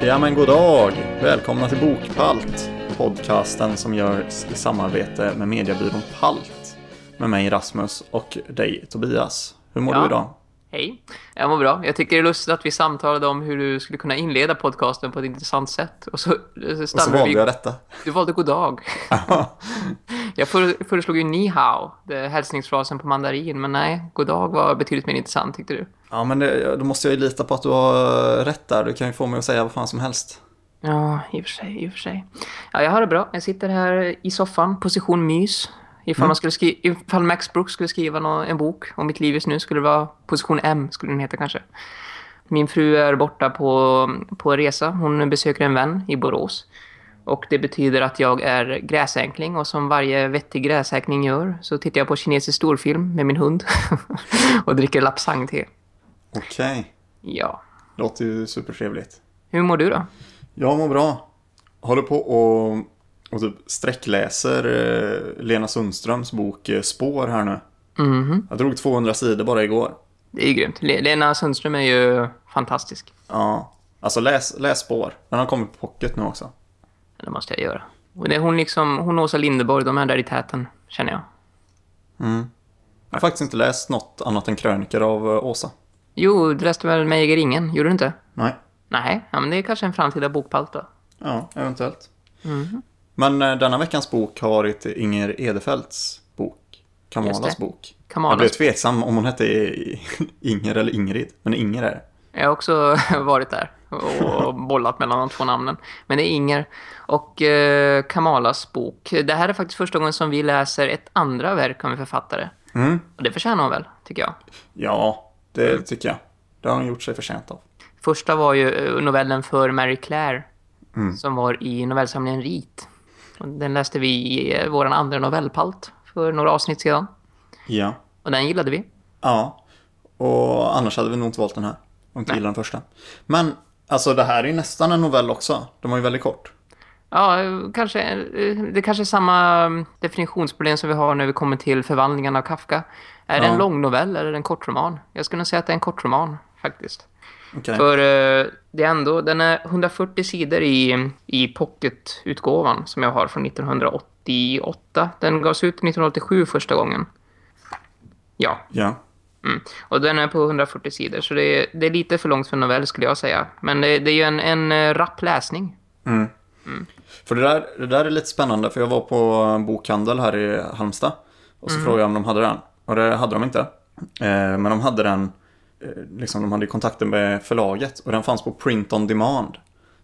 Ja men god dag! Välkomna till Bokpalt, podcasten som görs i samarbete med mediebyrån Palt. Med mig Rasmus och dig Tobias. Hur mår Ja. du idag? Hej, jag mår bra. Jag tycker det är lustigt att vi samtalade om hur du skulle kunna inleda podcasten på ett intressant sätt. Och så, så Och så valde vi... jag detta. Du valde god dag. Jag före- föreslog ju ni hao, hälsningsfrasen på mandarin. Men nej, god dag var betydligt mer intressant tyckte du. Ja men det, då måste jag ju lita på att du har rätt där. Du kan ju få mig att säga vad fan som helst. Ja, i och för sig, i och för sig. Ja, jag har det bra. Jag sitter här i soffan, position mys. Ifall, man skulle ifall Max Brooks skulle skriva en bok om mitt liv just nu skulle det vara position M, skulle den heta kanske. Min fru är borta på, på resa. Hon besöker en vän i Borås. Och det betyder att jag är gräsänkling och som varje vettig gräsänkling gör så tittar jag på kinesisk storfilm med min hund och dricker lapsang-te. Okej, Ja. låter ju supertrevligt. Hur mår du då? Jag mår bra. Håller på och, och typ sträckläser eh, Lena Sundströms bok eh, Spår här nu. Mhm. Jag drog 200 sidor bara igår. Det är grymt. Le- Lena Sundström är ju fantastisk. Ja, alltså läs, läs Spår. Den har kommit på pocket nu också. Det måste jag göra. Och det är hon liksom, hon Åsa Linderborg, de är där i täten, känner jag. Jag har faktiskt inte läst något annat än krönikor av eh, Åsa. Jo, du läste väl äger ingen, gjorde du inte? Nej. Nej, ja, men det är kanske en framtida bokpalt då. Ja, eventuellt. Men eh, denna veckans bok har varit Inger Edefelts bok. Kamalas bok. Kamalas Jag blev tveksam om hon hette Inger eller Ingrid. Men Inger är det. Jag har också varit där och bollat mellan de två namnen. Men det är Inger och eh, Kamalas bok. Det här är faktiskt första gången som vi läser ett andra verk av en författare. Mm. Och det förtjänar hon väl, tycker jag. Ja, det tycker jag. Det har hon gjort sig förtjänt av. Första var ju eh, novellen för Mary Claire som var i novellsamlingen Rit. Den läste vi i eh, vår andra novellpalt för några avsnitt sedan. Ja. Och den gillade vi. Ja. Och annars hade vi nog inte valt den här. Om inte gillar den första. Men, alltså det här är ju nästan en novell också. Den var ju väldigt kort. Ja, kanske, eh, det kanske är samma mm, definitionsproblem som vi har när vi kommer till förvandlingen av Kafka. Är det Ja. en lång novell eller en kortroman? Jag skulle nog säga att det är en kortroman, faktiskt. Okej. För eh, det är ändå, den är 140 sidor i, i pocketutgåvan som jag har från 1988. Den gavs ut 1987 första gången. Ja, Ja. mm. och den är på 140 sidor så det är, det är lite för långt för en novell skulle jag säga. Men det, det är ju en, en eh, rapp läsning. För det där, det där är lite spännande, för jag var på en bokhandel här i Halmstad. Och så frågade jag om de hade den. Och det hade de inte. Eh, men de hade den, eh, liksom de hade kontakten med förlaget. Och den fanns på print on demand.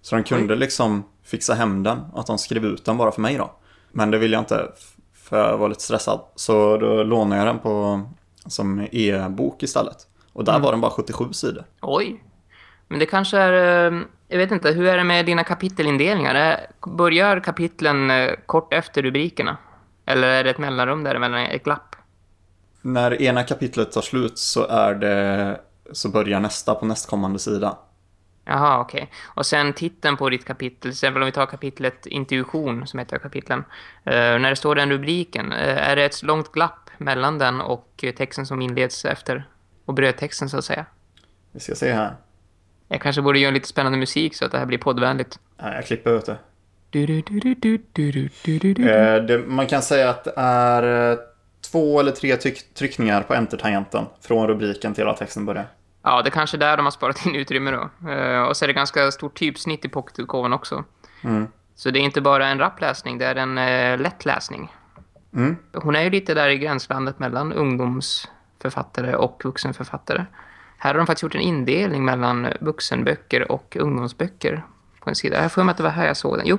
Så de kunde liksom fixa hem den, att de skrev ut den bara för mig då. Men det ville jag inte, för jag var lite stressad. Så då lånade jag den på, som e-bok istället. Och där var den bara 77 sidor. Oj. Men det kanske är... Jag vet inte, hur är det med dina kapitelindelningar? Börjar kapitlen eh, kort efter rubrikerna? Eller är det ett mellanrum däremellan, ett glapp? När ena kapitlet tar slut så är det så börjar nästa på nästkommande sida. Jaha, okej. Och sen titeln på ditt kapitel, till exempel om vi tar kapitlet Intuition, som heter kapitlen. eh, när det står den rubriken, eh, är det ett långt glapp mellan den och texten som inleds efter? Och brödtexten, så att säga. Vi ska se här. Jag kanske borde göra lite spännande musik så att det här blir poddvänligt. Nej, jag klipper ut det. Man kan säga att det är eh, två eller tre tryck tryckningar på enter-tangenten från rubriken till att texten börjar. Ja, det kanske är där de har sparat in utrymme då. Eh, och så är det ganska stort typsnitt i pocketutgåvan också. Mm. Så det är inte bara en rappläsning, det är en eh, lättläsning. Mm. Hon är ju lite där i gränslandet mellan ungdomsförfattare och vuxenförfattare. Här har de faktiskt gjort en indelning mellan vuxenböcker och ungdomsböcker på en sida. Jag får mig att det var här jag såg den. Jo,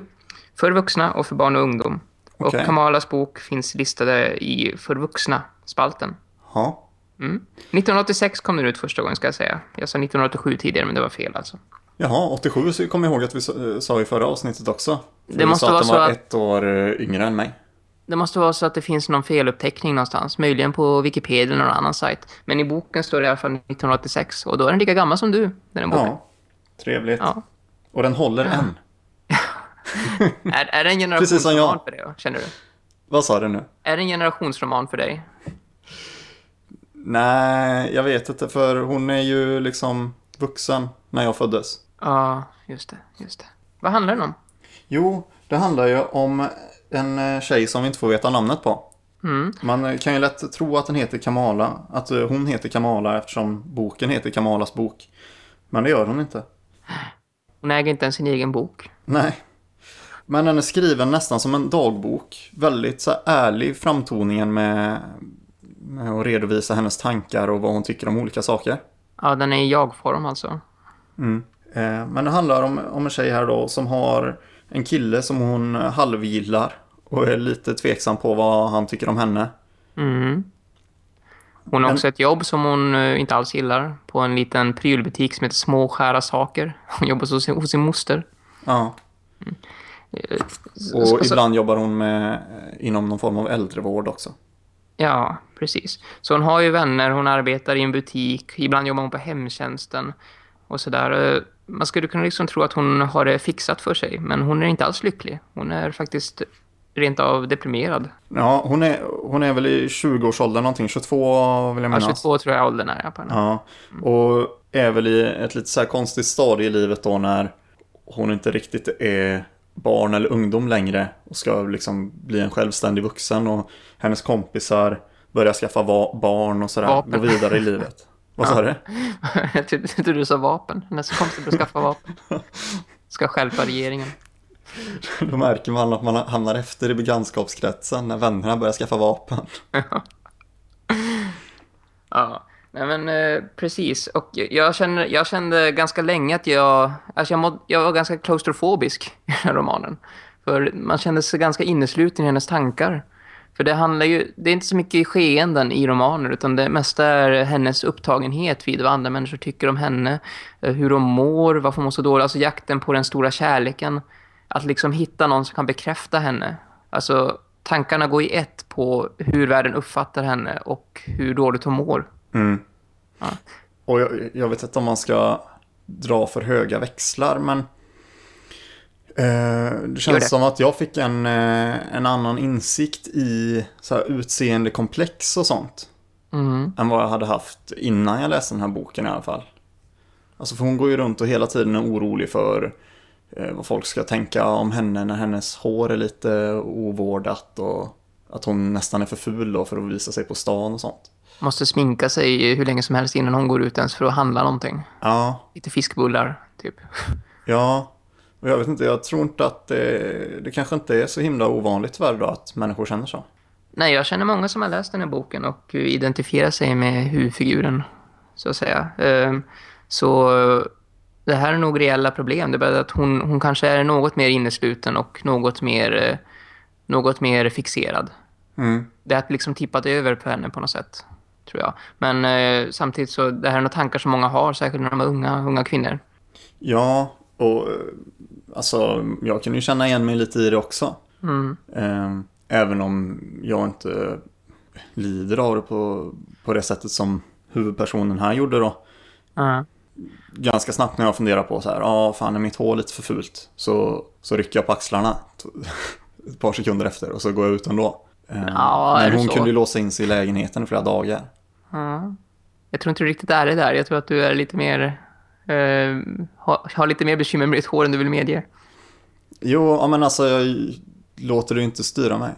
för vuxna och för barn och ungdom. Okej. Och Kamalas bok finns listade i för vuxna-spalten. Ja. Mm. 1986 kom den ut första gången ska jag säga. Jag sa 1987 tidigare men det var fel alltså. Jaha, 87 så kommer jag ihåg att vi sa- i förra avsnittet också. För Det måste sa vara att den så var att- ett år eh, yngre än mig. Det måste vara så att det finns någon feluppteckning någonstans. Möjligen på Wikipedia eller någon annan sajt. Men i boken står det i alla fall 1986. Och då är den lika gammal som du, den boken. Ja, trevligt. Ja. Och den håller än. Är, är det en generationsroman för dig känner du? Vad sa du nu? Är det en generationsroman för dig? Nej, jag vet inte för hon är ju liksom vuxen när jag föddes. Ja, just det, just det. Vad handlar den om? Jo, det handlar ju om en eh, tjej som vi inte får veta namnet på. Mm. Man eh, kan ju lätt tro att den heter Kamala, att eh, hon heter Kamala eftersom boken heter Kamalas bok. Men det gör hon inte. Hon äger inte ens sin egen bok. Nej. Men den är skriven nästan som en dagbok. Väldigt så ärlig framtoningen med, med att redovisa hennes tankar och vad hon tycker om olika saker. Ja, den är i jag-form alltså. Mm. Eh, Men det handlar om, om en tjej här då som har en kille som hon halvgillar och är lite tveksam på vad han tycker om henne. Mm. Hon har Men- också ett jobb som hon eh, inte alls gillar. På en liten prylbutik som heter Små skära saker. Hon jobbar hos sin, hos sin moster. Ja. Eh, Och så- så- ibland jobbar hon med, eh, inom någon form av äldrevård också. Ja, precis. Så hon har ju vänner, hon arbetar i en butik, ibland jobbar hon på hemtjänsten och sådär. Man skulle kunna liksom tro att hon har det fixat för sig, men hon är inte alls lycklig. Hon är faktiskt rent av deprimerad. Ja, hon är, hon är väl i 20-årsåldern någonting, 22 vill jag Ja, minnas. 22 tror jag åldern är på henne. Ja, och är väl i ett lite så här konstigt stadie i livet då när hon inte riktigt är barn eller ungdom längre och ska liksom bli en självständig vuxen och hennes kompisar börjar skaffa barn och sådär, Vapen. gå vidare i livet. Vad sa du? jag trodde du sa vapen. Hennes kompisar att skaffa vapen. Ska stjälpa regeringen. Då märker man att man hamnar efter i bekantskapskretsen när vännerna börjar skaffa vapen. Ja, nej men eh, precis. Och jag, känner, jag kände ganska länge att jag... Alltså jag, måd, jag var ganska klaustrofobisk i den här romanen. För man kände sig ganska innesluten i hennes tankar. För det handlar ju... Det är inte så mycket skeenden i romanen utan det mesta är hennes upptagenhet vid vad andra människor tycker om henne. eh, Hur de mår, varför hon mår så dåligt. Alltså jakten på den stora kärleken. Att liksom hitta någon som kan bekräfta henne. Alltså tankarna går i ett på hur världen uppfattar henne och hur dåligt hon mår. Mm. Ja. Och jag, jag vet inte om man ska dra för höga växlar, men det Gör känns det. som att jag fick en, eh, en annan insikt i så här, utseendekomplex och sånt. Mm. Än vad jag hade haft innan jag läste den här boken i alla fall. Alltså för hon går ju runt och hela tiden är orolig för eh, vad folk ska tänka om henne när hennes hår är lite ovårdat och att hon nästan är för ful då för att visa sig på stan och sånt. Måste sminka sig hur länge som helst innan hon går ut ens för att handla någonting. Ja, Lite fiskbullar, typ. Ja, och jag vet inte, jag tror inte att det, det kanske inte är så himla ovanligt tyvärr då att människor känner så. Nej, jag känner många som har läst den här boken och identifierar sig med huvudfiguren, så att säga. Ehm, Så det här är nog reella problem. Det är bara att hon, hon kanske är något mer innesluten och något mer, något mer fixerad. Mm. Det har liksom tippat över på henne på något sätt, tror jag. Men eh, samtidigt så, det här är några tankar som många har, särskilt när de är unga, unga kvinnor. Ja, och alltså jag kan ju känna igen mig lite i det också. Mm. Eh, Även om jag inte lider av det på, på det sättet som huvudpersonen här gjorde då. Ja. Ganska snabbt när jag funderar på så här, ja ah, fan är mitt hår lite för fult? Så, så rycker jag på axlarna ett par sekunder efter och så går jag ut ändå. Eh, Ja, Men hon kunde ju låsa in sig i lägenheten i flera dagar. Ja. Jag tror inte du riktigt är det där. Jag tror att du är lite mer... Eh, har, har lite mer bekymmer med ditt hår än du vill medge. Jo, men alltså jag låter det inte styra mig.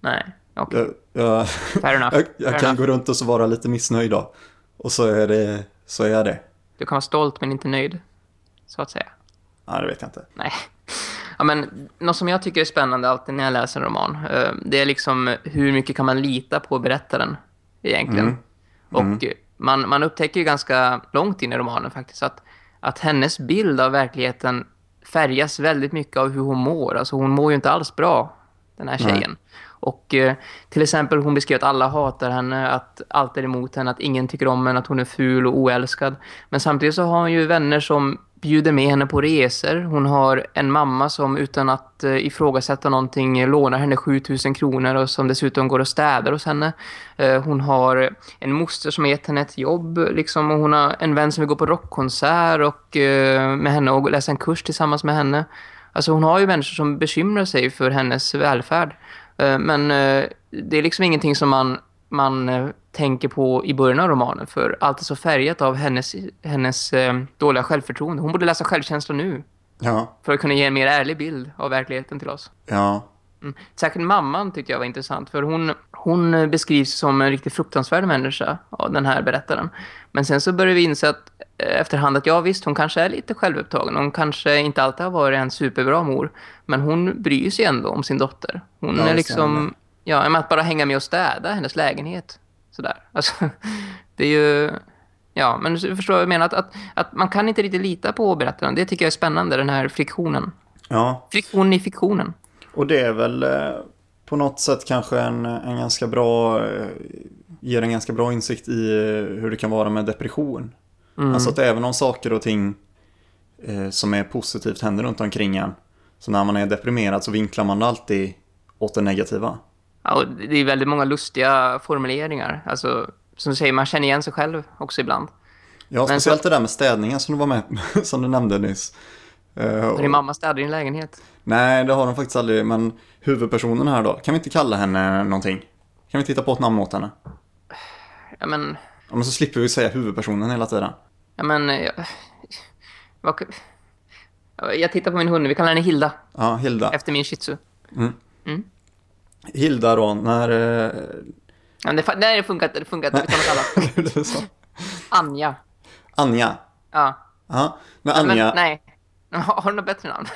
Nej, okej. Jag, jag, jag, Fair jag kan gå runt och så vara lite missnöjd då. Och så är det, så är jag det. Du kan vara stolt men inte nöjd. Så att säga. Ja, det vet jag inte. Nej. Ja, men något som jag tycker är spännande alltid när jag läser en roman. eh, Det är liksom hur mycket kan man lita på berättaren egentligen. Mm. Och eh, man, man upptäcker ju ganska långt in i romanen faktiskt att, att hennes bild av verkligheten färgas väldigt mycket av hur hon mår. Alltså hon mår ju inte alls bra, den här Nej. tjejen. Och eh, till exempel hon beskrev att alla hatar henne, att allt är emot henne, att ingen tycker om henne, att hon är ful och oälskad. Men samtidigt så har hon ju vänner som bjuder med henne på resor. Hon har en mamma som utan att eh, ifrågasätta någonting lånar henne 7000 kronor och som dessutom går och städar hos henne. Eh, hon har en moster som har gett henne ett jobb liksom, och hon har en vän som vill gå på rockkonsert och, eh, med henne och läsa en kurs tillsammans med henne. Alltså hon har ju människor som bekymrar sig för hennes välfärd. Eh, Men eh, det är liksom ingenting som man, man eh, tänker på i början av romanen. För allt är så färgat av hennes, hennes eh, dåliga självförtroende. Hon borde läsa självkänsla nu. Ja. För att kunna ge en mer ärlig bild av verkligheten till oss. Ja. Mm. Särskilt mamman tyckte jag var intressant. För hon, hon beskrivs som en riktigt fruktansvärd människa av den här berättaren. Men sen så börjar vi inse att eh, efterhand att ja visst, hon kanske är lite självupptagen. Hon kanske inte alltid har varit en superbra mor. Men hon bryr sig ändå om sin dotter. Hon Ja, är liksom... Ja, med att bara hänga med och städa hennes lägenhet. Sådär. Alltså, det är ju... Ja, men du förstår vad jag menar. Att, att, att man kan inte riktigt lita på berättaren. Det tycker jag är spännande, den här friktionen. Ja. Friktion i fiktionen. Och det är väl eh, på något sätt kanske en, en ganska bra, eh, ger en ganska bra insikt i eh, hur det kan vara med depression. Mm. Alltså att även om saker och ting eh, som är positivt händer runt omkring en, så när man är deprimerad så vinklar man alltid åt det negativa. Ja, det är väldigt många lustiga formuleringar. Alltså, som du säger, man känner igen sig själv också ibland. Ja, speciellt det där med städningen som du var med som du nämnde nyss. Eh, och- din mamma städar din lägenhet. Nej, det har de faktiskt aldrig, men huvudpersonen här då, kan vi inte kalla henne någonting? Kan vi inte hitta på ett namn åt henne? Ja, men... Ja, men så slipper vi säga huvudpersonen hela tiden. Ja, men... Jag, vad, jag tittar på min hund. Vi kallar henne Hilda. Ja, Hilda. Efter min shih tzu. Hilda då, när... eh, Ja, men det, nej, det funkar inte. Det funkar inte. Vi tar något annat. Anja. Anja. Ja. Ja, men, Anja... nej. Har du något bättre namn?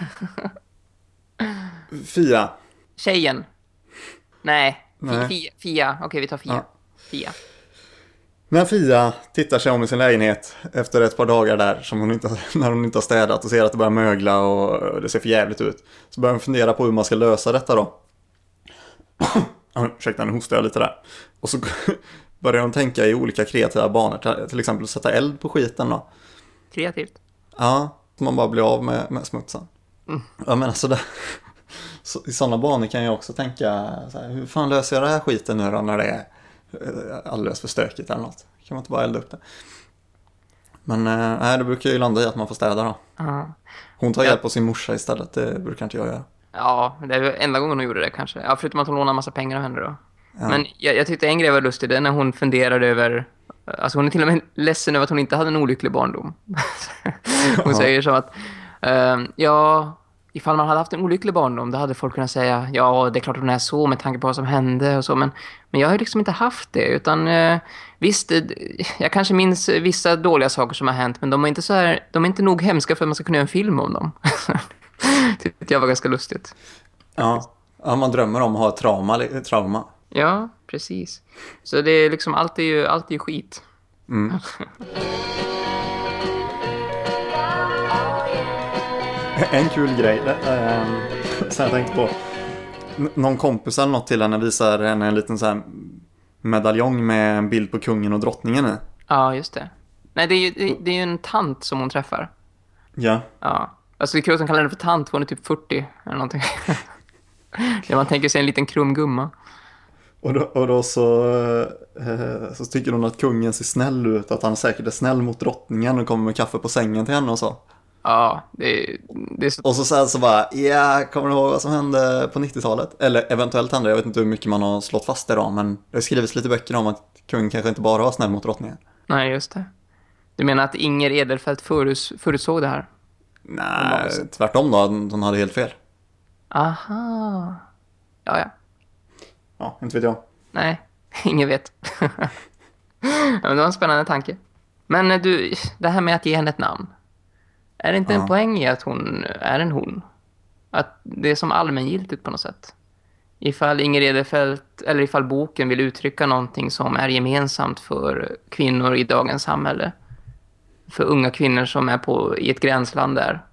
Fia. Tjejen. Nej. Nej. Fia. Fia. Okej, vi tar Fia. Ja. Fia. När Fia tittar sig om i sin lägenhet efter ett par dagar där som hon inte, när hon inte har städat och ser att det börjar mögla och det ser för jävligt ut. Så börjar hon fundera på hur man ska lösa detta då. Ursäkta, nu hostar jag lite där. Och så börjar hon tänka i olika kreativa banor, till- exempel sätta eld på skiten då. Kreativt. Ja, så man bara blir av med, med smutsen. Ja men alltså det, så, i sådana banor kan jag också tänka, här, hur fan löser jag det här skiten nu då när det är eh, alldeles för stökigt eller något? Kan man inte bara elda upp det? Men eh, nej, det brukar ju landa i att man får städa då. Ja. Hon tar Ja. hjälp av sin morsa istället, det brukar inte jag göra. Ja, det är väl enda gången hon gjorde det kanske. Ja, förutom att hon lånade en massa pengar av henne då. Men jag, jag tyckte en grej var lustig, det är när hon funderade över... Alltså hon är till och med ledsen över att hon inte hade en olycklig barndom. hon Ja. säger så att... ehm, ja, ifall man hade haft en olycklig barndom, då hade folk kunnat säga ja, det är klart att hon är så med tanke på vad som hände och så. Men, men jag har liksom inte haft det, utan eh, visst, eh, jag kanske minns vissa dåliga saker som har hänt, men de är inte så här, de är inte nog hemska för att man ska kunna göra en film om dem. tyckte jag var ganska lustigt. Ja. ja, man drömmer om att ha trauma. trauma. Ja, precis. Så det är liksom, allt är ju, allt är ju skit. En kul grej, äh, som jag tänkte på. Någon kompis eller något till henne visar henne en liten så här medaljong med en bild på kungen och drottningen i. Ja, just det. Nej, det är ju, det, det är ju en tant som hon träffar. Ja. Ja. Alltså det är kul att hon kallar henne för tant, hon är typ 40 eller någonting. det man tänker sig en liten krum gumma. Och då, och då så, eh, så tycker hon att kungen ser snäll ut, att han säkert är snäll mot drottningen och kommer med kaffe på sängen till henne och så. Ja, det, det är så... Och så sen så bara, ja, kommer du ihåg vad som hände på 90-talet? Eller eventuellt hände, jag vet inte hur mycket man har slått fast idag, men det har skrivits lite böcker om att kungen kanske inte bara var snäll mot drottningen. Nej, just det. Du menar att Inger Edelfelt förutsåg det här? Nej, tvärtom då, hon hade helt fel. Aha. Ja, ja. Ja, inte vet jag. Nej, ingen vet. men det var en spännande tanke. Men eh, du, det här med att ge henne ett namn. Är det inte Ja. en poäng i att hon är en hon? Att det är som allmängiltigt på något sätt. Ifall Inger Edelfelt, eller ifall boken vill uttrycka någonting som är gemensamt för kvinnor i dagens samhälle. För unga kvinnor som är på, i ett gränsland där.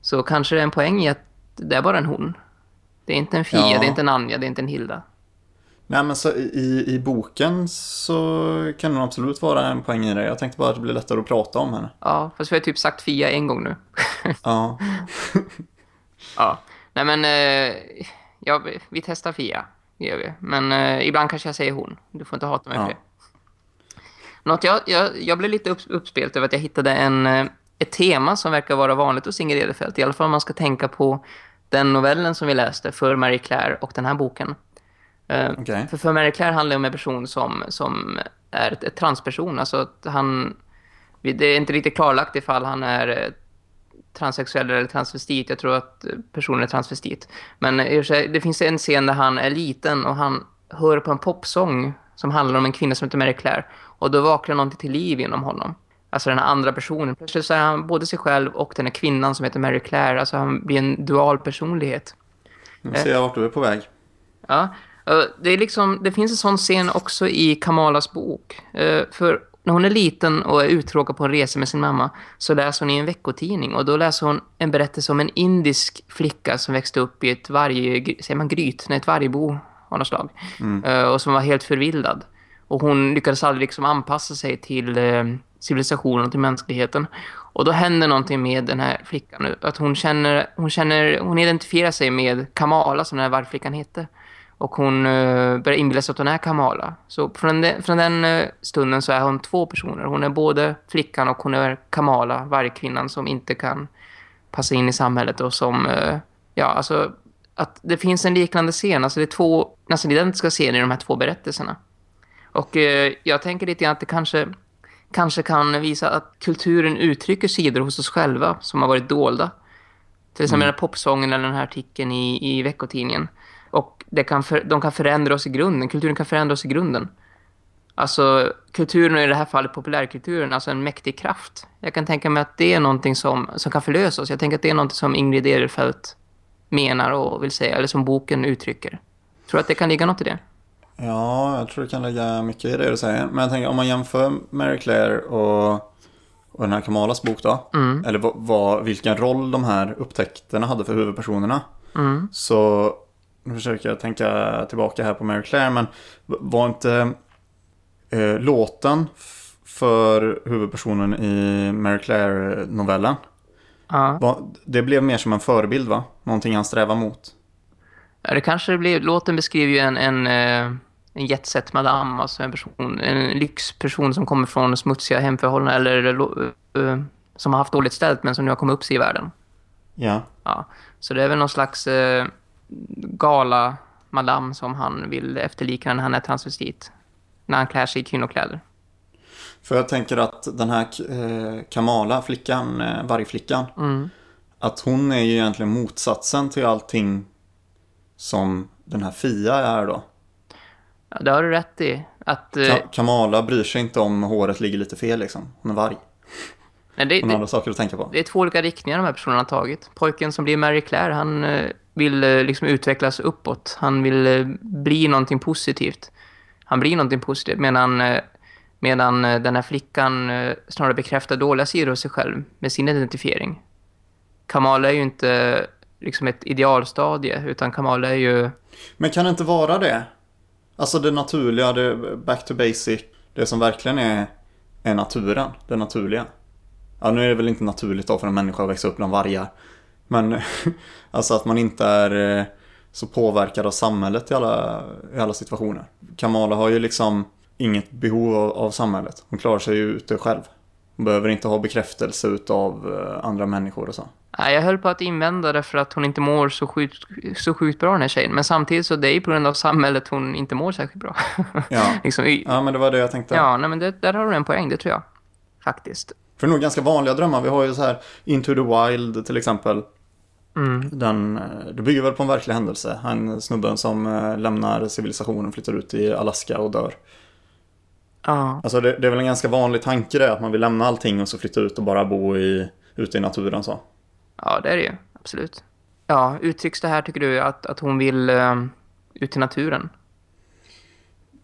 Så kanske det är en poäng i att det är bara en hon. Det är inte en Fia, Ja. det är inte en Anja, det är inte en Hilda. Nej, men så i, i boken så kan det absolut vara en poäng i det. Jag tänkte bara att det blir lättare att prata om henne. Ja, fast vi har typ sagt Fia en gång nu. Ja, ja. Nej men, eh, ja, vi, vi testar Fia. Det gör vi. Men eh, ibland kanske jag säger hon. Du får inte hata mig Ja. för det. Något jag, jag, jag blev lite upp, uppspelt över att jag hittade en, eh, ett tema som verkar vara vanligt hos Inger Edelfelt. I alla fall om man ska tänka på den novellen som vi läste för Marie Claire och den här boken. Eh, Okej. För, för Mary Claire handlar det om en person som, som är ett, ett transperson. Alltså att han... Det är inte riktigt klarlagt ifall han är eh, transsexuell eller transvestit. Jag tror att personen är transvestit. Men det finns en scen där han är liten och han hör på en popsång som handlar om en kvinna som heter Mary Claire. Och då vaknar någonting till liv inom honom. Alltså den här andra personen. Plötsligt så är han både sig själv och den här kvinnan som heter Mary Claire. Alltså han blir en dual personlighet. Nu ser jag vart du är på väg. Ja, det, är liksom, det finns en sån scen också i Kamalas bok. Eh, För när hon är liten och är uttråkad på en resa med sin mamma så läser hon i en veckotidning. Och då läser hon en berättelse om en indisk flicka som växte upp i ett varg, säger man gryt, nej ett vargbo av något slag. Eh, Och som var helt förvildad. Och hon lyckades aldrig liksom anpassa sig till eh, civilisationen och till mänskligheten. Och då händer någonting med den här flickan nu. Att hon känner, hon känner, hon identifierar sig med Kamala som den här vargflickan hette. Och hon eh, börjar inbilla sig att hon är Kamala. Så från, den- från den eh, stunden så är hon två personer. Hon är både flickan och hon är Kamala, vargkvinnan som inte kan passa in i samhället och som, eh, ja alltså, att det finns en liknande scen. Alltså det är två nästan identiska scener i de här två berättelserna. Och eh, jag tänker lite grann att det kanske, kanske kan visa att kulturen uttrycker sidor hos oss själva som har varit dolda. Till exempel den här popsången eller den här artikeln i, i veckotidningen. Och det kan för, de kan förändra oss i grunden. Kulturen kan förändra oss i grunden. Alltså kulturen och i det här fallet populärkulturen, alltså en mäktig kraft. Jag kan tänka mig att det är någonting som, som kan förlösa oss. Jag tänker att det är någonting som Ingrid Edelfelt menar och vill säga, eller som boken uttrycker. Tror du att det kan ligga något i det? Ja, jag tror det kan lägga mycket i det du säger. Men jag tänker om man jämför Mary Claire och, och den här Kamalas bok då. Eller vad, vad, vilken roll de här upptäckterna hade för huvudpersonerna. Mm. Så nu försöker jag tänka tillbaka här på Mary Claire. Men var inte eh, låten för huvudpersonen i Mary Claire-novellen. Ja. var- Det blev mer som en förebild va? Någonting han strävar mot. Ja, det kanske det blir. Låten beskriver ju en, en, eh, en jetset madam, alltså en person, en lyxperson som kommer från smutsiga hemförhållanden eller eh, som har haft dåligt ställt men som nu har kommit upp sig i världen. Ja. Ja. Så det är väl någon slags eh, gala madam som han vill efterlikna när han är transvestit. När han klär sig i kvinnokläder. För jag tänker att den här eh, Kamala, flickan, eh, vargflickan. Mm. Att hon är ju egentligen motsatsen till allting som den här Fia är då. Ja, det har du rätt i. Att, eh, Ka- Kamala bryr sig inte om håret ligger lite fel liksom. Hon är varg. nej, det, Hon har det, andra saker att tänka på. det är två olika riktningar de här personerna har tagit. Pojken som blir Mary Claire, han eh, vill eh, liksom utvecklas uppåt. Han vill eh, bli någonting positivt. Han blir någonting positivt medan, eh, medan eh, den här flickan eh, snarare bekräftar dåliga sidor hos sig själv med sin identifiering. Kamala är ju inte liksom ett idealstadie utan Kamala är ju... Men kan det inte vara det? Alltså det naturliga, det back to basic. Det som verkligen är, är naturen, det naturliga. Ja, nu är det väl inte naturligt då för en människa att växa upp bland vargar. Men alltså att man inte är eh, så påverkad av samhället i alla, i alla situationer. Kamala har ju liksom inget behov av, av samhället. Hon klarar sig ju ute själv. Behöver inte ha bekräftelse utav eh, andra människor och så. Nej, jag höll på att invända det för att hon inte mår så sjukt, så sjukt bra den här tjejen. Men samtidigt så det är på grund av samhället hon inte mår särskilt bra. Ja, liksom, ja men det var det jag tänkte. ja, nej, men det, där har du en poäng, det tror jag. Faktiskt. För det är nog ganska vanliga drömmar. Vi har ju så här Into the Wild till exempel. Mm. Den, eh, det bygger väl på en verklig händelse. Han snubben som eh, lämnar civilisationen, flyttar ut i Alaska och dör. Ja. Alltså det, det är väl en ganska vanlig tanke det, att man vill lämna allting och så flytta ut och bara bo i, ute i naturen så. ja, det är det ju. Absolut. Ja, uttrycks det här tycker du att, att hon vill eh, ut i naturen?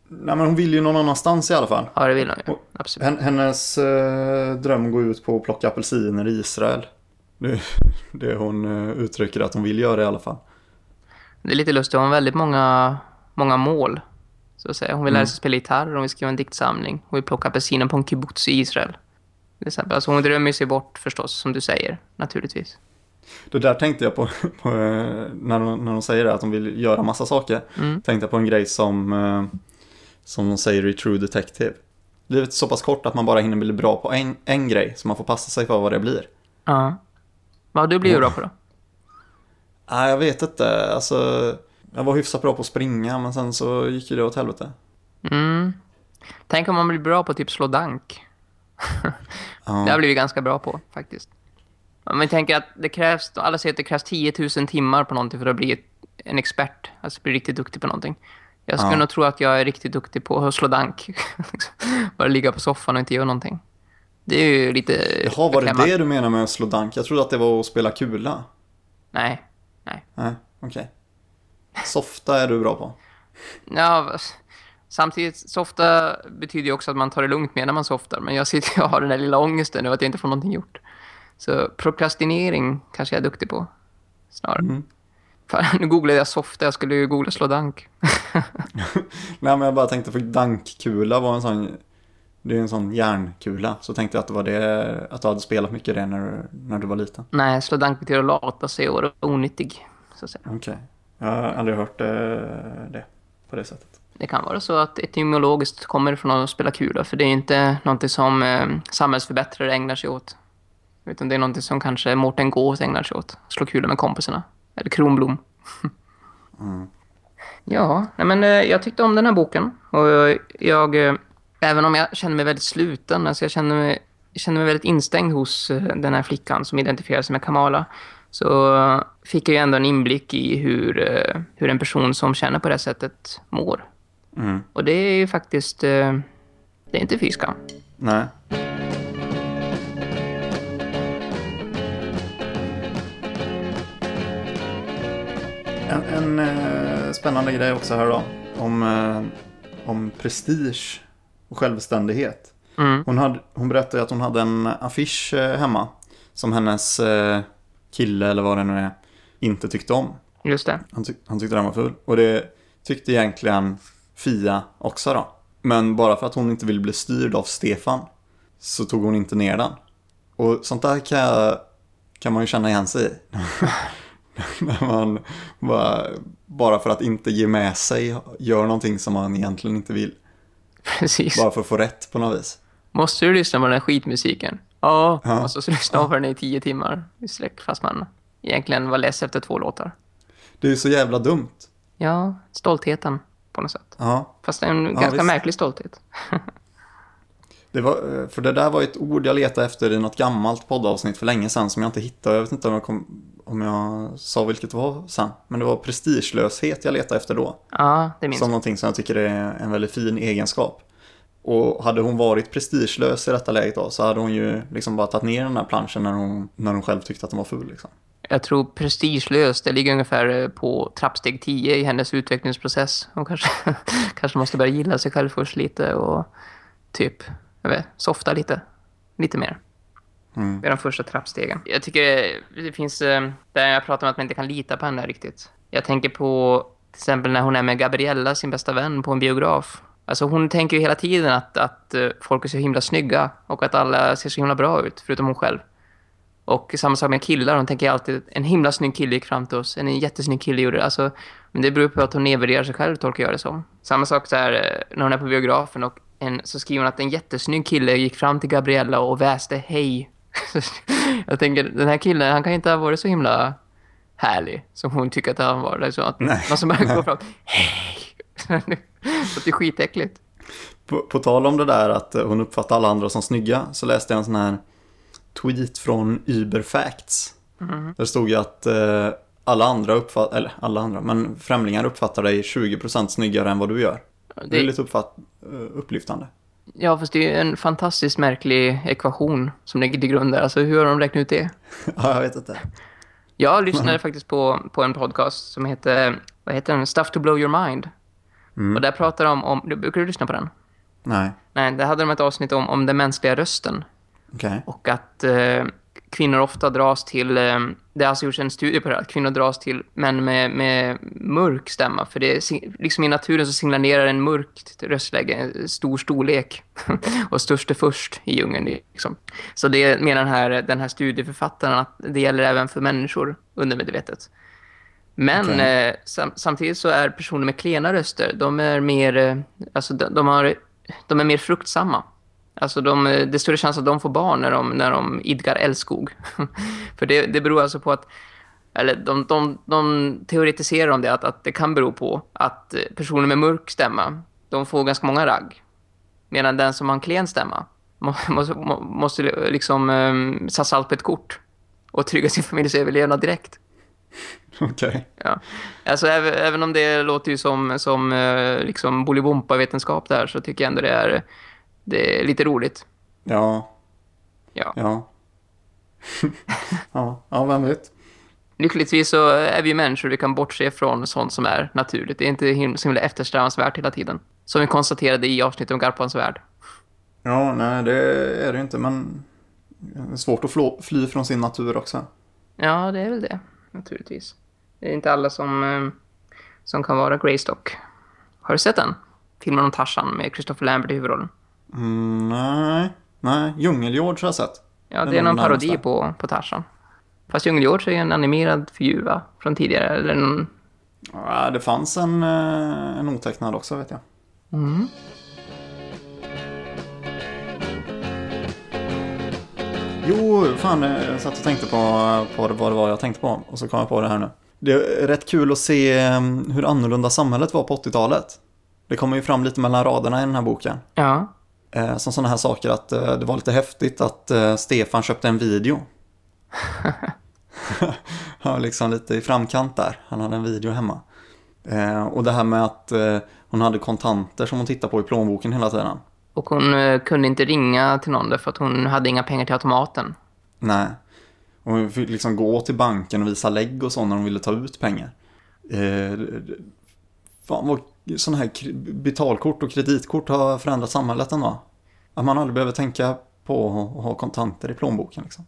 Nej men hon vill ju någon annanstans i alla fall. Ja, det vill hon ju. Absolut. Hen- Hennes eh, dröm går ut på att plocka apelsiner i Israel. Det, det hon eh, uttrycker att hon vill göra i alla fall. Det är lite lustigt. Hon har väldigt många, många mål. Så att säga. Hon vill lära Mm. sig spela gitarr, hon vill skriva en diktsamling. Hon vill plocka apelsiner på en kibbutz i Israel. Till exempel. Alltså hon drömmer sig bort förstås, som du säger. Naturligtvis. Det där tänkte jag på, på eh, när, de, när de säger det, att de vill göra massa saker. Mm. Tänkte jag på en grej som, eh, som de säger i True Detective. Livet är så pass kort att man bara hinner bli bra på en, en grej, så man får passa sig för vad det blir. Ja. Vad du blivit bra på då? Nej, jag vet inte. Alltså, jag var hyfsat bra på att springa men sen så gick ju det åt helvete. Mm. Tänk om man blir bra på typ slå dank. Ja. Det har blivit ganska bra på faktiskt. Om man tänker att det krävs, alla säger att det krävs 10 000 timmar på någonting för att bli en expert. Alltså bli riktigt duktig på någonting. Jag skulle Ja. nog tro att jag är riktigt duktig på att slå dank. Bara ligga på soffan och inte göra någonting. Det är ju lite... Jaha, var det det du menar med att slå dank? Jag trodde att det var att spela kula. Nej, nej. Nej, okej. Softa är du bra på. Ja, samtidigt, softa betyder ju också att man tar det lugnt medan man softar. Men jag sitter och har den där lilla ångesten över att jag inte får någonting gjort. Så prokrastinering kanske jag är duktig på. Snarare. Mm. Fan, nu googlade jag softa, jag skulle ju googla slå dank. Nej, men jag bara tänkte för dankkula var en sån... Det är en sån järnkula. Så tänkte jag att det var det, att du hade spelat mycket det när, du- när du var liten. Nej, slå dank betyder att lata sig och onyttig. Okej. Jag har aldrig hört eh, det på det sättet. Det kan vara så att etymologiskt kommer från att spela kula. För det är inte någonting som eh, samhällsförbättrare ägnar sig åt. Utan det är någonting som kanske Mårten Gås ägnar sig åt. Slå kula med kompisarna. Eller Kronblom. Ja, nej men eh, jag tyckte om den här boken. Och jag, även om jag känner mig väldigt sluten, alltså jag känner mig, jag känner mig väldigt instängd hos den här flickan som identifierar sig med Kamala. Så fick jag ju ändå en inblick i hur, eh, hur en person som känner på det sättet mår. Mm. Och det är ju faktiskt, eh, det är inte fy skam. Nej. En, en eh, spännande grej också här då. Om, eh, om prestige och självständighet. Mm. Hon, hade, hon berättade att hon hade en affisch eh, hemma. Som hennes eh, kille eller vad det nu är inte tyckte om. Just det. Han, tyck, han tyckte den var ful. Och det tyckte egentligen Fia också då. Men bara för att hon inte vill bli styrd av Stefan så tog hon inte ner den. Och sånt där kan, kan man ju känna igen sig i. När man bara, bara för att inte ge med sig gör någonting som man egentligen inte vill. Precis. Bara för att få rätt på något vis. Måste du lyssna på den här skitmusiken? Ja. Ja. Och så, så lyssnar man på den i tio timmar i sträck fast man egentligen var less efter två låtar. Det är ju så jävla dumt. Ja, stoltheten på något sätt. Ja, Fast en ganska visst. märklig stolthet. det var, eh, för det där var ett ord jag letade efter i något gammalt poddavsnitt för länge sedan som jag inte hittade. Jag vet inte om jag, kom, om jag sa vilket det var sen. Men det var prestigelöshet jag letade efter då. Ja, det minns Som någonting som jag tycker är en väldigt fin egenskap. Och hade hon varit prestigelös i detta läget då så hade hon ju liksom bara tagit ner den här planschen när hon, när hon själv tyckte att den var ful liksom. Jag tror prestigelöst, det ligger ungefär eh, på trappsteg 10 i hennes utvecklingsprocess. Hon kanske, kanske måste börja gilla sig själv först lite och typ, jag vet, softa lite. Lite mer. Mm. Det är de första trappstegen. Jag tycker det finns, eh, där jag pratar om att man inte kan lita på henne riktigt. Jag tänker på till exempel när hon är med Gabriella, sin bästa vän, på en biograf. Alltså hon tänker ju hela tiden att, att eh, folk är så himla snygga och att alla ser så himla bra ut, förutom hon själv. Och samma sak med killar, hon tänker alltid en himla snygg kille gick fram till oss, en jättesnygg kille gjorde det. Alltså, men det beror på att hon nedvärderar sig själv, tolkar jag det som. Samma sak här, eh, när hon är på biografen och en, så skriver hon att en jättesnygg kille gick fram till Gabriella och väste hej. jag tänker, den här killen, han kan inte ha varit så himla härlig som hon tycker att han var. Så att Nej. någon som bara går fram, hej. så det är skitäckligt. På, på tal om det där att hon uppfattar alla andra som snygga så läste jag en sån här tweet från Uberfacts. Mhm. Där stod ju att eh, alla andra uppfattar, eller alla andra, men främlingar uppfattar dig 20% snyggare än vad du gör. Det, är Det, lite uppfatt, eh, upplyftande. ja, fast det är ju en fantastiskt märklig ekvation som ligger till grund där. Alltså hur har de räknat ut det? ja, jag vet inte. Jag lyssnade faktiskt på, på en podcast som heter, vad heter den? Stuff to blow your mind. Mm. Och där pratar de om, du brukar du lyssna på den? Nej, Nej, där hade de ett avsnitt om, om den mänskliga rösten. okej. Och att eh, kvinnor ofta dras till, eh, det har alltså gjorts en studie på det här, att kvinnor dras till män med, med mörk stämma. För det är, liksom i naturen så signalerar en mörkt röstläge en stor storlek. och störst är först i djungeln. Liksom. Så det menar den här, den här studieförfattaren att det gäller även för människor undermedvetet. Men Okej. eh, sam, samtidigt så är personer med klena röster, de är mer, eh, alltså de, de, har, de är mer fruktsamma. Alltså de, eh, det är större chans att de får barn när de, när de idkar älskog. För det, det beror alltså på att eller de, de, de teoretiserar om det, att, att det kan bero på att eh, personer med mörk stämma, de får ganska många ragg. Medan den som har en klen stämma må, måste, må, måste liksom um, satsa allt på ett kort och trygga sin familjs överlevnad direkt. Okej. Okay. Ja. Alltså, även, även, om det låter ju som, som uh, liksom bolibompa-vetenskap där så tycker jag ändå det är, det är lite roligt. Ja. Ja. Ja. ja, ja, vem vet. Lyckligtvis så är vi människor, vi kan bortse från sånt som är naturligt. Det är inte så himla eftersträvansvärt hela tiden. Som vi konstaterade i avsnittet om Garpans värld. Ja, nej det är det inte, men det är svårt att fly från sin natur också. Ja, det är väl det, naturligtvis. Det är inte alla som, eh, som kan vara Greystock. Har du sett den? Filmen om Tarzan med Christopher Lambert i huvudrollen. Mm, nej, nej. Djungel-George har jag sett. Ja, det, det är någon parodi på, på Tarzan. Fast Djungel-George är en animerad figur, va? Från tidigare, eller någon... Ja, det fanns en, eh, en otecknad också, vet jag. Mm. Jo, fan, jag satt och tänkte på, på vad det var jag tänkte på. Och så kom jag på det här nu. Det är rätt kul att se mm, hur annorlunda samhället var på 80-talet. Det kommer ju fram lite mellan raderna i den här boken. Ja. Eh, som sådana här saker att eh, det var lite häftigt att Stefan köpte en video. ja, liksom lite i framkant där. Han hade en video hemma. Eh, och det här med att eh, hon hade kontanter som hon tittade på i plånboken hela tiden. Och hon eh, kunde inte ringa till någon för att hon hade inga pengar till automaten. Nej. Och hon fick liksom gå till banken och visa lägg och så när hon ville ta ut pengar. Eh, fan vad sådana här betalkort och kreditkort har förändrat samhället ändå. Att man aldrig behöver tänka på att ha kontanter i plånboken liksom.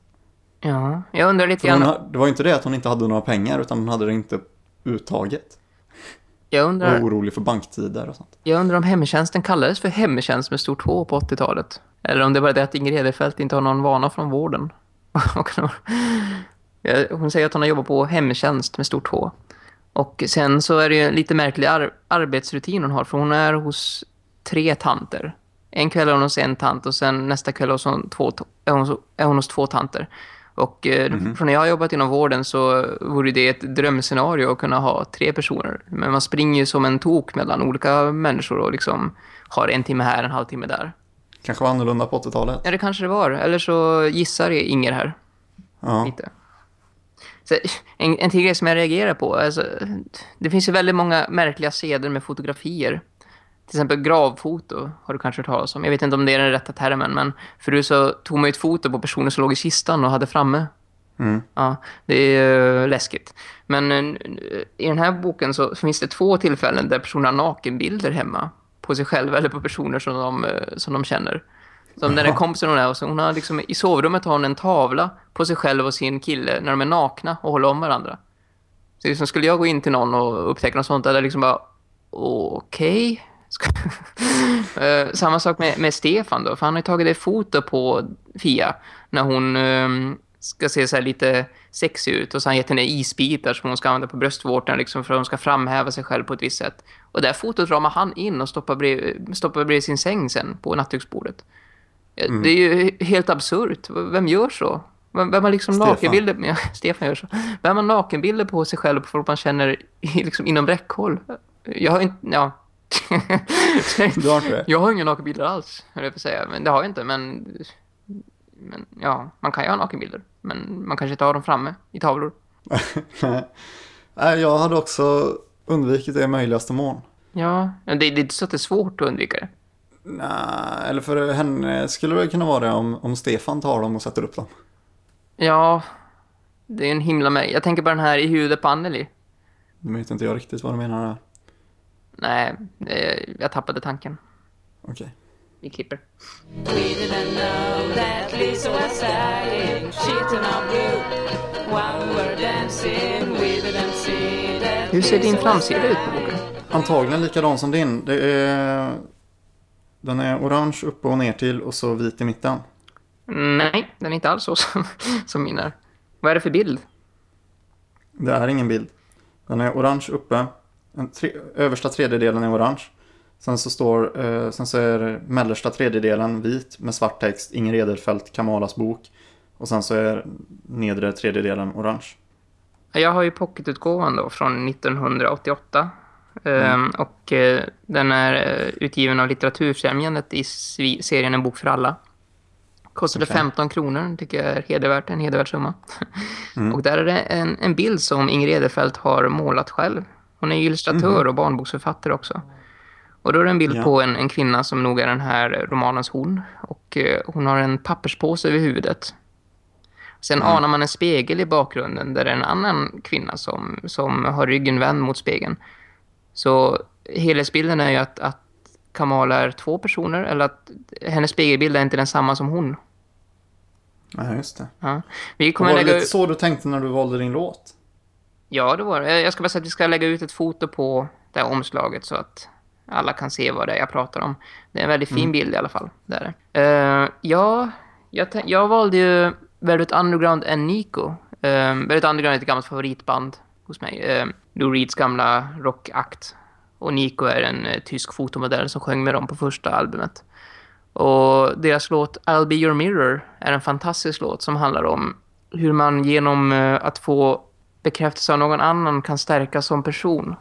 Ja, jag undrar lite grann... det var ju inte det att hon inte hade några pengar utan hon hade det inte uttaget. Jag undrar... Och orolig för banktider och sånt. Jag undrar om hemtjänsten kallades för hemtjänst med stort H på 80-talet. Eller om det var det att Ingrid Edefelt inte har någon vana från vården. hon säger att hon har jobbat på hemtjänst med stort H. Och sen så är det ju lite märklig ar arbetsrutin hon har. För hon är hos tre tanter. En kväll är hon hos en tant och sen nästa kväll är hon, två, är hon, är hon hos två tanter. Och mm. från när jag har jobbat inom vården så vore det ett drömscenario att kunna ha tre personer. Men man springer ju som en tok mellan olika människor och liksom har en timme här, en halvtimme där. Kanske var annorlunda på 80-talet. Ja, det kanske det var. Eller så gissar Inger här. Ja. Lite. Så en, en till grej som jag reagerar på. Alltså, det finns ju väldigt många märkliga seder med fotografier till exempel gravfoto har du kanske hört talas om. Jag vet inte om det är den rätta termen, men förut så tog man ett foto på personer som låg i kistan och hade framme. Mm. Ja, det är uh, läskigt. Men uh, i den här boken så finns det två tillfällen där personer har nakenbilder hemma på sig själva eller på personer som de, uh, som de känner. Som den där kompisen hon är, och så hon har liksom, i sovrummet har hon en tavla på sig själv och sin kille när de är nakna och håller om varandra. Så liksom, skulle jag gå in till någon och upptäcka något sånt, eller liksom bara, okej, okay uh, samma sak med, med Stefan då. För han har tagit ett foto på Fia när hon um, ska se så lite sexig ut. Och så har han gett henne isbitar som hon ska använda på bröstvårtan liksom, för att hon ska framhäva sig själv på ett visst sätt. Och det här fotot ramar han in och stoppar bredvid, stoppar bredvid sin säng sen på nattduksbordet. Mm. Det är ju helt absurt. Vem gör så? Vem, vem har liksom Stefan. nakenbilder ja, Stefan gör så. Vem har nakenbilder på sig själv för att man känner liksom inom räckhåll? Jag har inte, ja? Jag har inga nakenbilder alls, höll jag på säga. Men det har jag inte, men... Men ja, man kan ju ha nakenbilder. Men man kanske inte har dem framme i tavlor. Nej, jag hade också undvikit det i möjligaste mån. Ja, det, det är inte så att det är svårt att undvika det. Nej, eller för henne skulle det kunna vara det om, om Stefan tar dem och sätter upp dem. Ja, det är en himla mig. Jag tänker på den här i huvudet på Anneli. Nu vet inte jag riktigt vad du menar där. Nej, jag tappade tanken. Okej. Okay. Vi klipper. Hur ser din framsida ut på boken? Antagligen likadan som din. Det är... Den är orange uppe och ner till och så vit i mitten. Nej, den är inte alls så som, som min är. Vad är det för bild? Det är ingen bild. Den är orange uppe tre, översta tredjedelen är orange. Sen så, står, eh, sen så är mellersta tredjedelen vit med svart text, Inger Edelfelt, Kamalas bok. Och sen så är nedre tredjedelen orange. Jag har ju pocketutgåvan då från 1988. Mm. och eh, den är eh, utgiven av Litteraturfrämjandet i serien En bok för alla. Kostade okay. 15 kronor, tycker jag är hedervärt, en hedervärd summa. Mm. Och där är det en, en bild som Inger Edefelt har målat själv. Hon är illustratör mm. och barnboksförfattare också. Och då är det en bild ja. på en, en, kvinna som nog är den här romanens hon. Och eh, hon har en papperspåse över huvudet. Sen mm. anar man en spegel i bakgrunden där det är en annan kvinna som, som har ryggen vänd mot spegeln. Så helhetsbilden är ju att, att Kamala är två personer eller att hennes spegelbild är inte densamma som hon. Ja, just det. Ja. Vi kommer var det lägga... lite så du tänkte när du valde din låt? Ja, det var det. Jag ska bara säga att vi ska lägga ut ett foto på det här omslaget så att alla kan se vad det är jag pratar om. Det är en väldigt fin mm. bild i alla fall. Där. Uh, ja, jag, jag valde ju Velvet Underground and Nico. Uh, Velvet Underground är ett gammalt favoritband hos mig. Uh, Lou Reeds gamla rockakt. Och Nico är en uh, tysk fotomodell som sjöng med dem på första albumet. Och deras låt I'll Be Your Mirror är en fantastisk låt som handlar om hur man genom att få bekräftelse av någon annan kan stärkas som person.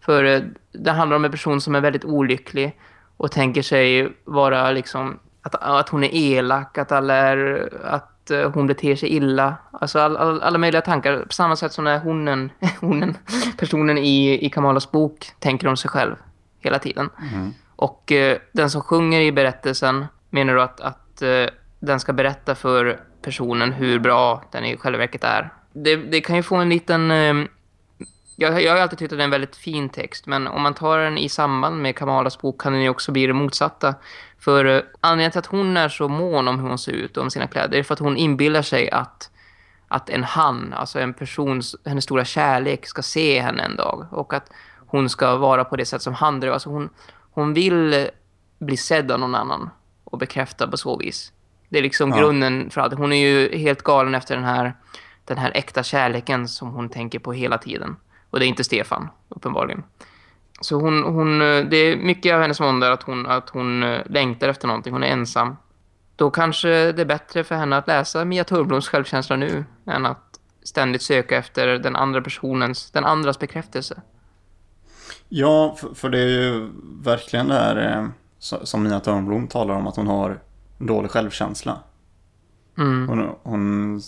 För uh, det handlar om en person som är väldigt olycklig och tänker sig vara liksom att, att hon är elak, att alla är, att Eh, hon beter sig illa. Alltså all, all, alla möjliga tankar. På samma sätt som när honen, honen personen i, i Kamalas bok tänker om sig själv hela tiden. Mm. Och eh, den som sjunger i berättelsen menar du att, att eh, den ska berätta för personen hur bra den i själva verket är. Det, det kan ju få en liten... Eh, jag, jag har alltid tyckt att det är en väldigt fin text. Men om man tar den i samband med Kamalas bok kan den ju också bli det motsatta. För uh, anledningen till att hon är så mån om hur hon ser ut och om sina kläder är för att hon inbillar sig att, att en han, alltså en persons, hennes stora kärlek ska se henne en dag. Och att hon ska vara på det sätt som han drev. Alltså hon, hon vill bli sedd av någon annan och bekräfta på så vis. Det är liksom ja. grunden för allt. Hon är ju helt galen efter den här, den här äkta kärleken som hon tänker på hela tiden. Och det är inte Stefan, uppenbarligen. Så hon, hon, det är mycket av hennes måndag att hon, att hon eh, längtar efter någonting. Hon är ensam. Då kanske det är bättre för henne att läsa Mia Turbloms självkänsla nu än att ständigt söka efter den andra personens, den andras bekräftelse. Ja, för, för det är ju verkligen det här eh, som Mia Törnblom talar om att hon har dålig självkänsla. Mm. Hon, hon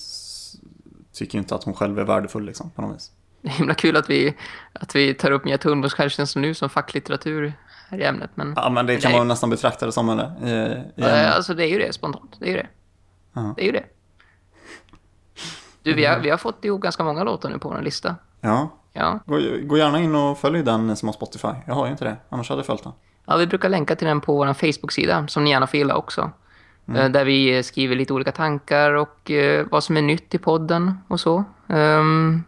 tycker inte att hon själv är värdefull liksom, på något vis. Det är himla kul att vi, att vi tar upp Mia Thunbergs självkänsla nu som facklitteratur här i ämnet. Men, ja, men det kan man nästan betrakta det som, eller? I, i äh, alltså, det är ju det spontant. Det är ju det. Uh Det är ju det. Du, vi har, vi har fått ihop ganska många låtar nu på vår lista. Ja. ja. Gå, gå gärna in och följ den som har Spotify. Jag har ju inte det, annars hade jag följt den. Ja, vi brukar länka till den på vår Facebook-sida som ni gärna får gilla också. Mm. Eh, där vi skriver lite olika tankar och uh, vad som är nytt i podden och så. Um,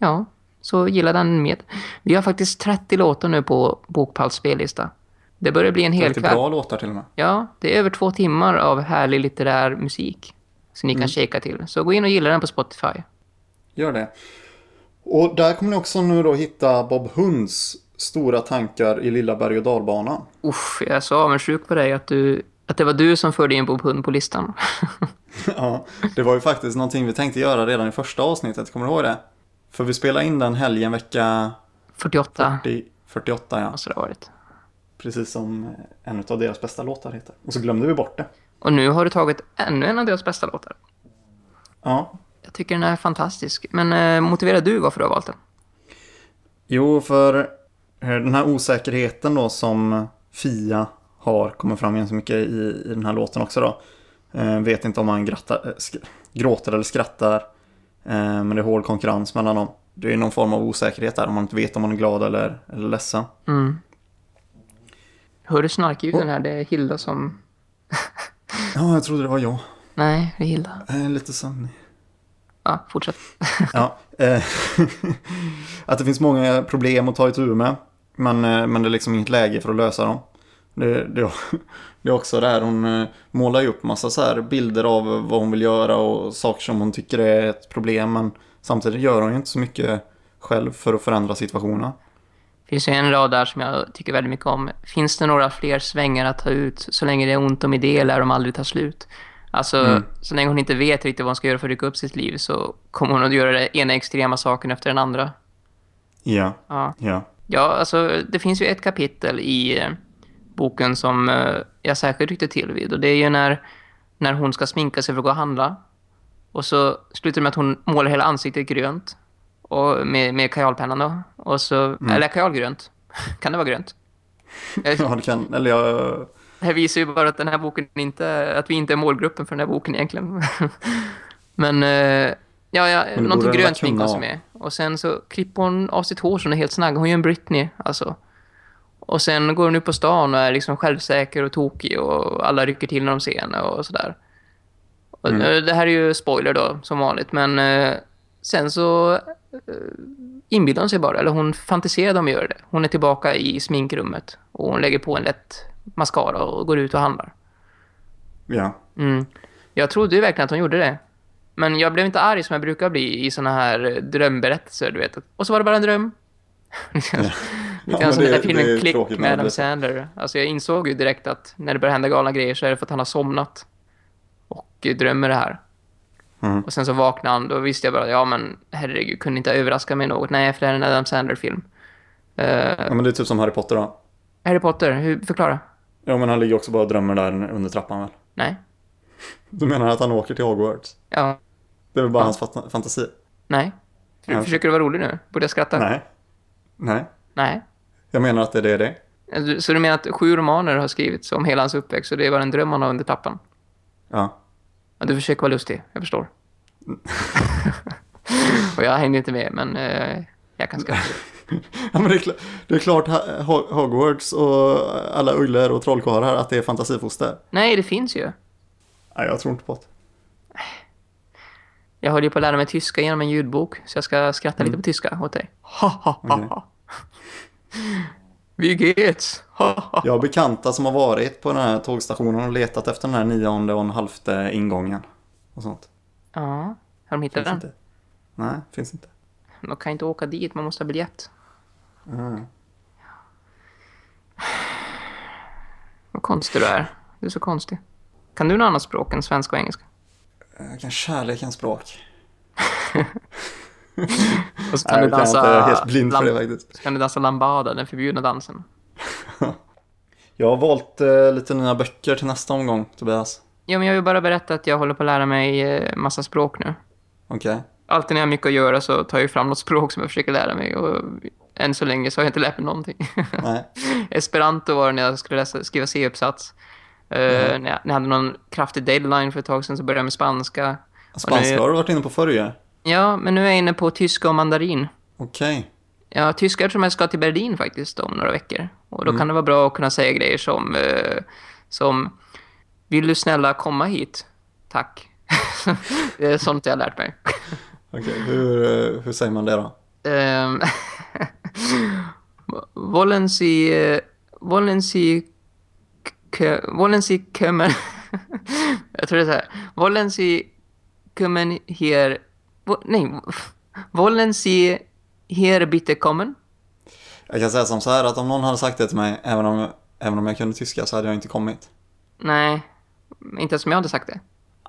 ja, så gilla den med. Vi har faktiskt 30 låtar nu på Bokpalls spellista. Det börjar bli en hel kväll. bra låtar till och med. Ja, det är över två timmar av härlig litterär musik. Så ni mm. kan kika till. Så gå in och gilla den på Spotify. Gör det. Och där kommer ni också nu då hitta Bob Hunds stora tankar i Lilla berg- och dalbanan. Uff, jag är så avundsjuk på dig att, du, att det var du som förde in Bob Hund på listan. ja, det var ju faktiskt någonting vi tänkte göra redan i första avsnittet. Kommer du ihåg det? För vi spelade in den helgen vecka 48. 40, 48 ja. Måste det ha varit. Precis som en av deras bästa låtar heter. Och så glömde vi bort det. Och nu har du tagit ännu en av deras bästa låtar. Ja. Jag tycker den är fantastisk. Men eh, motiverar du varför du har valt den? Jo, för eh, den här osäkerheten då som Fia har kommer fram ganska mycket i, i den här låten också då. Eh, vet inte om han grattar, äh, gråter eller skrattar. Eh, men det är hård konkurrens mellan dem. Det är någon form av osäkerhet där om man inte vet om man är glad eller, eller ledsen. Mm. Hör du snarkljuden här? Det är Hilda som... ja, jag trodde det var jag. Nej, det är Hilda. Är lite sömnig. Ja, fortsätt. ja, eh, att det finns många problem att ta itu med. Men, eh, men det är liksom inget läge för att lösa dem. Det, det, det är också där hon eh, målar upp massa så här bilder av vad hon vill göra och saker som hon tycker är ett problem. Men samtidigt gör hon ju inte så mycket själv för att förändra situationen. Det finns ju en rad där som jag tycker väldigt mycket om. Finns det några fler svängar att ta ut? Så länge det är ont om idé lär de aldrig ta slut. Alltså, Mm. så länge hon inte vet riktigt vad hon ska göra för att rycka upp sitt liv så kommer hon att göra det ena extrema saken efter den andra. Ja, Ja, ja. ja alltså det finns ju ett kapitel i eh, boken som eh, jag särskilt ryckte till vid. Och det är ju när, när hon ska sminka sig för att gå och handla. Och så slutar det med att hon målar hela ansiktet grönt. Och med, med kajalpennan då. Och så, Eller kajalgrönt. Kan det vara grönt? Ja, det kan, eller jag... Det här visar ju bara att den här boken inte, att vi inte är målgruppen för den här boken egentligen. Men, eh, ja, ja det någonting grönt sminkar ha. med. Och sen så klipper hon av sitt hår så hon är helt snagg. Hon gör en Britney, alltså. Och sen går hon upp på stan och är liksom självsäker och tokig och alla rycker till när de ser henne och sådär. Mm. eh, Det här är ju spoiler då, som vanligt. Men eh, sen så eh, inbillar hon sig bara, eller hon fantiserade om att göra det. Hon är tillbaka i sminkrummet och hon lägger på en lätt mascara och går ut och handlar. Ja. Mm. Jag trodde ju verkligen att hon gjorde det. Men jag blev inte arg som jag brukar bli i såna här eh, drömberättelser, du vet. Och så var det bara en dröm. Men den där filmen Klick med Adam. Sandler. Alltså jag insåg ju direkt att när det börjar hända galna grejer så är det för att han har somnat. Och eh, drömmer det här. Mm. Och sen så vaknade han, då visste jag bara, ja men herregud, kunde inte överraska mig något. Nej, för det är en Adam Sandler-film. Uh, ja, men det är typ som Harry Potter då. Harry Potter, hur, förklara. Ja, men han ligger också bara och drömmer där under trappan väl? Nej. Du menar att han åker till Hogwarts? Ja, Det är väl bara Ja. hans fantasi? nej. För, Ja. Försöker du vara rolig nu? Borde jag skratta? Nej. Nej. Nej. Jag menar att det är det. Alltså, Så du menar att sju romaner har skrivits om hela hans uppväxt och det är bara en dröm han har under trappan? Ja. Ja, du försöker vara lustig, jag förstår. och jag hängde inte med, men eh, jag kan skratta. Ja, men det är, kl- det är klart Hogwarts och alla ugglor och trollkarlar att det är fantasifoster. Nej, det finns ju. Nej, jag tror inte på det. Jag håller ju på att lära mig tyska genom en ljudbok, så jag ska skratta lite på tyska åt dig. Ha, ha, ha, ha. Wie geht's? Jag har bekanta som har varit på den här tågstationen och letat efter den här nionde och en halfte ingången. Och sånt. Ja, har de hittat Finns den? inte. Nej, finns inte. Man kan inte åka dit, man måste ha biljett. Mm. Vad konstig du är. Du är så konstig. Kan du något annat språk än svenska och engelska? Jag kan kärlekens språk. Och så kan Nej, du dansa... Jag är helt blind för det faktiskt. Så kan du dansa lambada, den förbjudna dansen. Jag har valt eh, lite nya böcker till nästa omgång, Tobias. Ja, men jag vill bara berätta att jag håller på att lära mig eh, massa språk nu. Okej. Alltid när jag har mycket att göra så tar jag fram något språk som jag försöker lära mig. Och än så länge så har jag inte lärt mig någonting. Nej. Esperanto var det när jag skulle läsa, skriva C-uppsats. När, jag, när jag hade någon kraftig deadline för ett tag sedan så började jag med spanska. Spanska nu- har du varit inne på förr ju. Ja, men nu är jag inne på tyska och mandarin. Okej. Ja, tyska eftersom jag ska till Berlin faktiskt om några veckor. Och då kan det vara bra att kunna säga grejer som, eh, som Vill du snälla komma hit? Tack. det är sånt jag har lärt mig. Okej, hur, eh, hur säger man det då? Wollen Sie, eh, wollen Sie, k- wollen Sie kommen, jag tror det är så här, wollen Sie kommen hier, nej, wollen Sie hier bitte kommen? Jag kan säga som så här att om någon hade sagt det till mig, även om, även om jag kunde tyska, så hade jag inte kommit. Nej, inte som jag hade sagt det.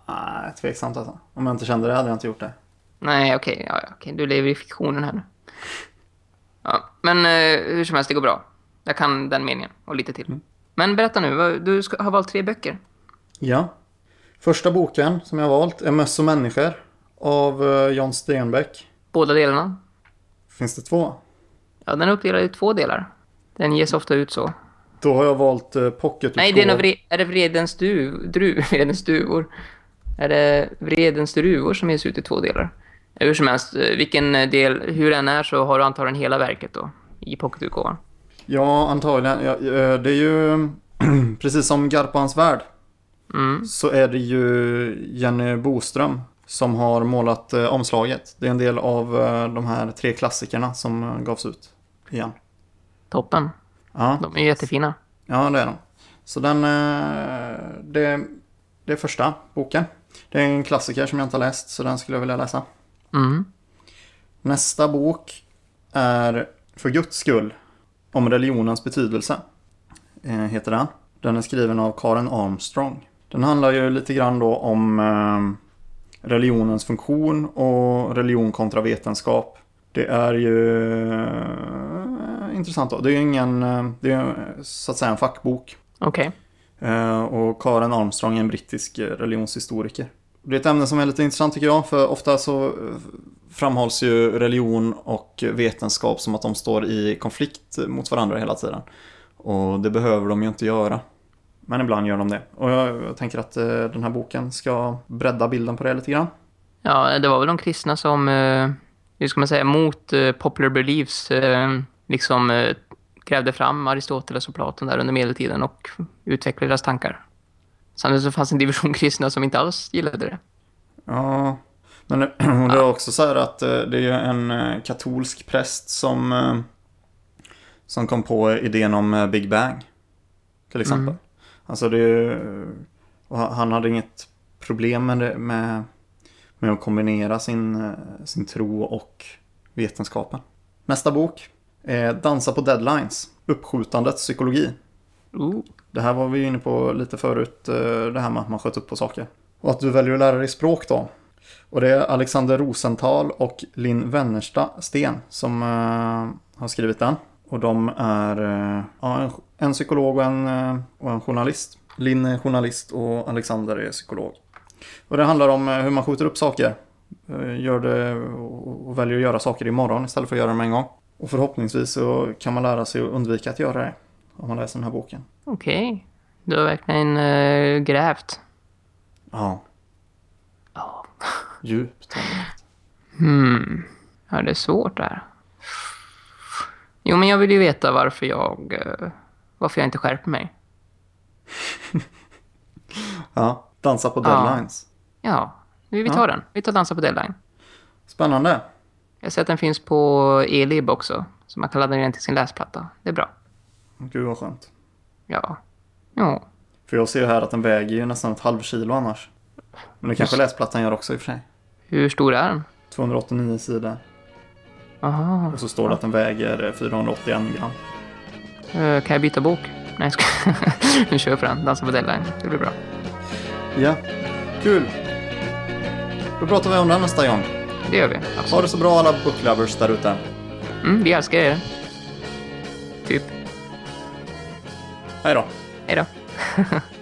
Nej, tveksamt alltså. Om jag inte kände det hade jag inte gjort det. Nej, okej, ja, ja, okej, du lever i fiktionen här nu. Ja, men eh, hur som helst, det går bra. Jag kan den meningen och lite till. Men berätta nu, du ska, har valt tre böcker. Ja. Första boken som jag har valt är Möss och människor av eh, John Stenbeck. Båda delarna. Finns det två? Ja, den är uppdelad i två delar. Den ges ofta ut så. Då har jag valt uh, pocket Nej, det är, vre- är det Vredens du, dru, Vredens duvor? Är det Vredens druvor som ges ut i två delar? Hur som helst, eh, vilken del, hur den är så har du antagligen hela verket då i pocketutgåvan. Ja, antagligen. Ja, eh, det är ju precis som Garp och hans värld. Mm. Så är det ju Jenny Boström som har målat eh, omslaget. Det är en del av eh, de här tre klassikerna som eh, gavs ut igen. Toppen. Ja, De är jättefina. ja det är de. Så den, eh, det, det är första boken. Det är en klassiker som jag inte har läst så den skulle jag vilja läsa. Mm. Nästa bok är För Guds skull om religionens betydelse. Eh, heter den. Den är skriven av Karen Armstrong. Den handlar ju lite grann då om eh, religionens funktion och religion kontra vetenskap. Det är ju eh, intressant då. Det är ju ingen, eh, det är så att säga en fackbok. Okej. Eh, och Karen Armstrong är en brittisk eh, religionshistoriker. Det är ett ämne som är lite intressant tycker jag, för ofta så eh, framhålls ju religion och vetenskap som att de står i konflikt mot varandra hela tiden. Och det behöver de ju inte göra. Men ibland gör de det. Och jag, jag tänker att eh, den här boken ska bredda bilden på det lite grann. Ja, det var väl de kristna som, eh, hur ska man säga, mot eh, popular beliefs eh, liksom eh, grävde fram Aristoteles och Platon där under medeltiden och utvecklade deras tankar. Samtidigt så fanns en division kristna som inte alls gillade det. Ja, men det, det är också så här att eh, det är en katolsk präst som, som kom på idén om Big Bang. Till exempel. Mm. Alltså det han hade inget problem med, det, med, med att kombinera sin, eh, sin tro och vetenskapen. Nästa bok är Dansa på deadlines. Uppskjutandets psykologi. Ooh. Det här var vi inne på lite förut, eh, det här med att man sköt upp på saker. Och att du väljer att lära dig språk då. Och det är Alexander Rosenthal och Linn Wennersta Sten som eh, har skrivit den. Och de är eh, ja, en, psykolog och en, eh, och en journalist. Linn är journalist och Alexander är psykolog. Och det handlar om eh, hur man skjuter upp saker. Gör det och, väljer att göra saker imorgon istället för att göra dem en gång. Och förhoppningsvis så kan man lära sig att undvika att göra det. Om man läser den här boken. Okej. Du har verkligen eh, grävt. Ja. Ja. Djupt. Hmm. Ja, det är svårt där. Jo, men jag vill ju veta varför jag, eh, varför jag inte skärper mig. Ja. Dansa på Ja. deadlines. Ja, vi vi tar den. Vi tar Dansa på deadline. Spännande. Jag har sett att den finns på Elib också. Så man kan ladda ner den till sin läsplatta. Det är bra. Gud vad skönt. Ja. Jo. För jag ser ju här att den väger ju nästan ett halv kilo annars. Men det kanske läsplattan gör också i och för sig. Hur stor är den? 289 sidor. Aha. Och så står det att den väger eh, 481 gram. Eh, kan jag byta bok? Nej, jag ska... nu kör jag för den. Dansa på deadline. Det blir bra. Ja. Kul. Då pratar vi om den nästa gång. Det gör vi. Ha Absolut. det så bra alla booklovers där ute. Mm, vi älskar er. Typ. Hej då. Hej då.